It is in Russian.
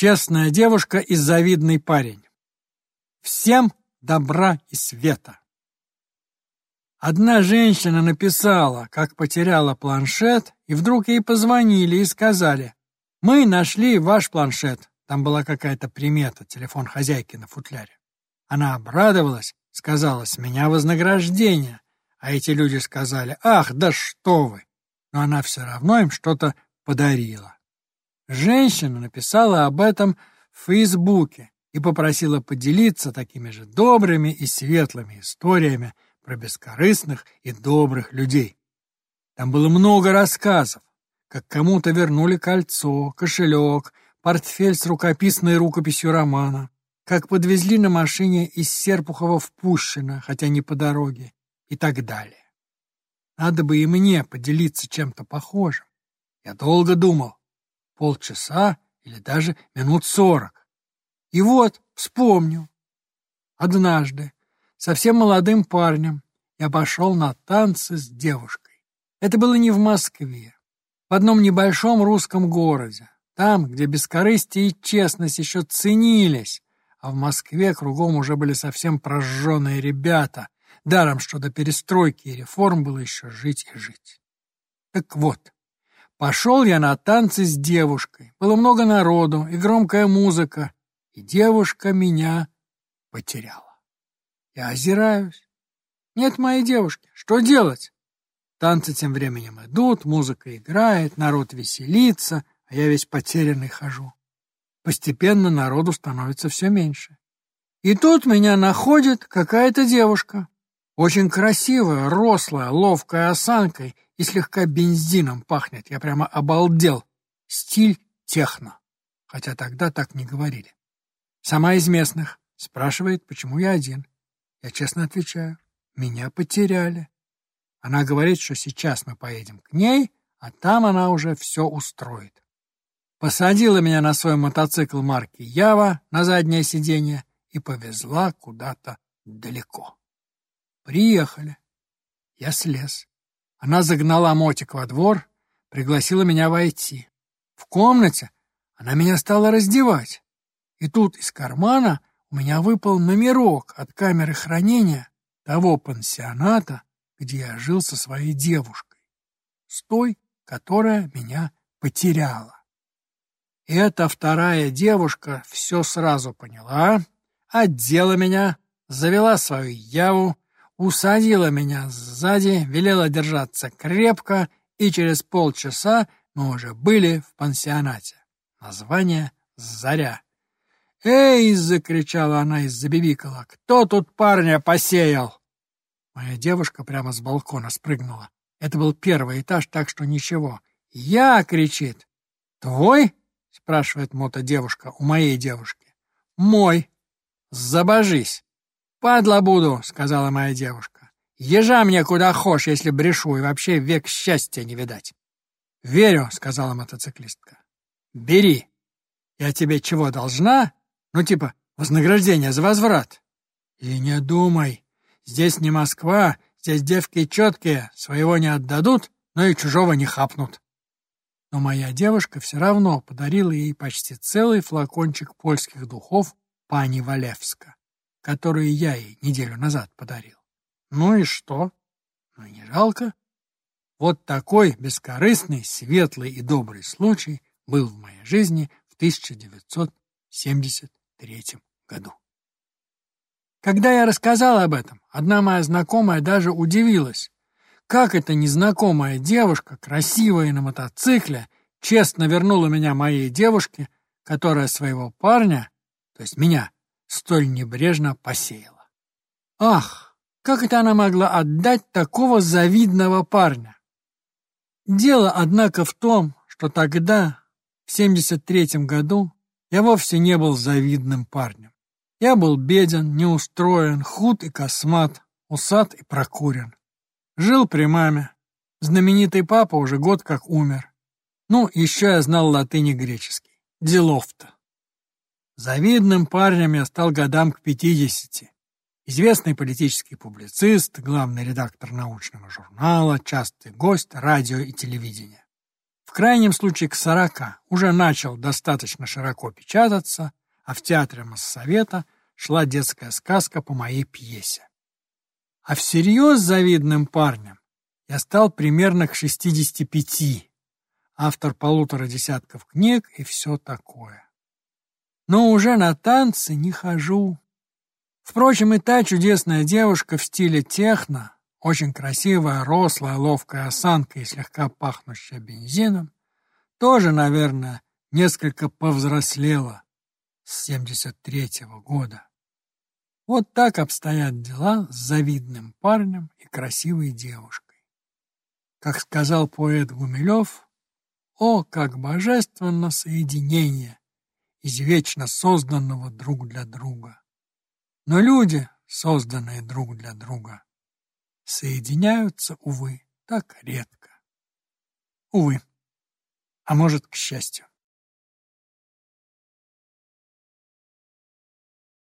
Честная девушка и завидный парень. Всем добра и света. Одна женщина написала, как потеряла планшет, и вдруг ей позвонили и сказали, «Мы нашли ваш планшет». Там была какая-то примета, телефон хозяйки на футляре. Она обрадовалась, сказала, «С меня вознаграждение». А эти люди сказали, «Ах, да что вы!» Но она все равно им что-то подарила. Женщина написала об этом в Фейсбуке и попросила поделиться такими же добрыми и светлыми историями, про бескорыстных и добрых людей. Там было много рассказов, как кому-то вернули кольцо, кошелек, портфель с рукописной рукописью романа, как подвезли на машине из Серпухова в Пущино, хотя не по дороге, и так далее. Надо бы и мне поделиться чем-то похожим. Я долго думал, полчаса или даже минут сорок. И вот, вспомнил. Однажды, совсем молодым парнем, я пошел на танцы с девушкой. Это было не в Москве, в одном небольшом русском городе, там, где бескорыстие и честность еще ценились, а в Москве кругом уже были совсем прожженные ребята, даром что до перестройки и реформ было еще жить и жить. Так вот, пошел я на танцы с девушкой, было много народу и громкая музыка, и девушка меня потеряла. Я озираюсь. Нет моей девушки. Что делать? Танцы тем временем идут, музыка играет, народ веселится, а я весь потерянный хожу. Постепенно народу становится все меньше. И тут меня находит какая-то девушка. Очень красивая, рослая, ловкая осанкой и слегка бензином пахнет. Я прямо обалдел. Стиль техно. Хотя тогда так не говорили. Сама из местных. Спрашивает, почему я один. Я честно отвечаю, меня потеряли. Она говорит, что сейчас мы поедем к ней, а там она уже все устроит. Посадила меня на свой мотоцикл марки Ява на заднее сиденье и повезла куда-то далеко. Приехали. Я слез. Она загнала мотик во двор, пригласила меня войти. В комнате она меня стала раздевать. И тут из кармана у меня выпал номерок от камеры хранения того пансионата, где я жил со своей девушкой, с той, которая меня потеряла. Эта вторая девушка все сразу поняла, одела меня, завела свою яву, усадила меня сзади, велела держаться крепко, и через полчаса мы уже были в пансионате. Название «Заря». «Эй!» — закричала она из-за бибикала. «Кто тут парня посеял?» Моя девушка прямо с балкона спрыгнула. Это был первый этаж, так что ничего. «Я!» — кричит. «Твой?» — спрашивает мото-девушка у моей девушки. «Мой!» «Забожись!» «Падла буду!» — сказала моя девушка. «Ежа мне куда хошь, если брешу, и вообще век счастья не видать!» «Верю!» — сказала мотоциклистка. «Бери!» «Я тебе чего должна?» Ну, типа, вознаграждение за возврат. И не думай. Здесь не Москва, здесь девки четкие, своего не отдадут, но и чужого не хапнут. Но моя девушка все равно подарила ей почти целый флакончик польских духов пани Валевска, которые я ей неделю назад подарил. Ну и что? Ну не жалко. Вот такой бескорыстный, светлый и добрый случай был в моей жизни в 1970 третьем году. Когда я рассказал об этом, одна моя знакомая даже удивилась. Как эта незнакомая девушка, красивая на мотоцикле, честно вернула меня моей девушке, которая своего парня, то есть меня, столь небрежно посеяла. Ах, как это она могла отдать такого завидного парня? Дело, однако, в том, что тогда, в 73-м году, я вовсе не был завидным парнем. Я был беден, неустроен, худ и космат, усат и прокурен. Жил при маме. Знаменитый папа уже год как умер. Ну, еще я знал латынь и греческий. Делов-то. Завидным парнем я стал годам к пятидесяти. Известный политический публицист, главный редактор научного журнала, частый гость радио и телевидения. В крайнем случае к сорока уже начал достаточно широко печататься, а в театре Моссовета шла детская сказка по моей пьесе. А всерьез завидным парнем я стал примерно к 65, автор полутора десятков книг и все такое. Но уже на танцы не хожу. Впрочем, и та чудесная девушка в стиле техно, очень красивая, рослая, ловкая осанка и слегка пахнущая бензином, тоже, наверное, несколько повзрослела с 73-го года. Вот так обстоят дела с завидным парнем и красивой девушкой. Как сказал поэт Гумилев, «О, как божественно соединение из вечно созданного друг для друга!» Но люди, созданные друг для друга, соединяются, увы, так редко. Увы, а может, к счастью.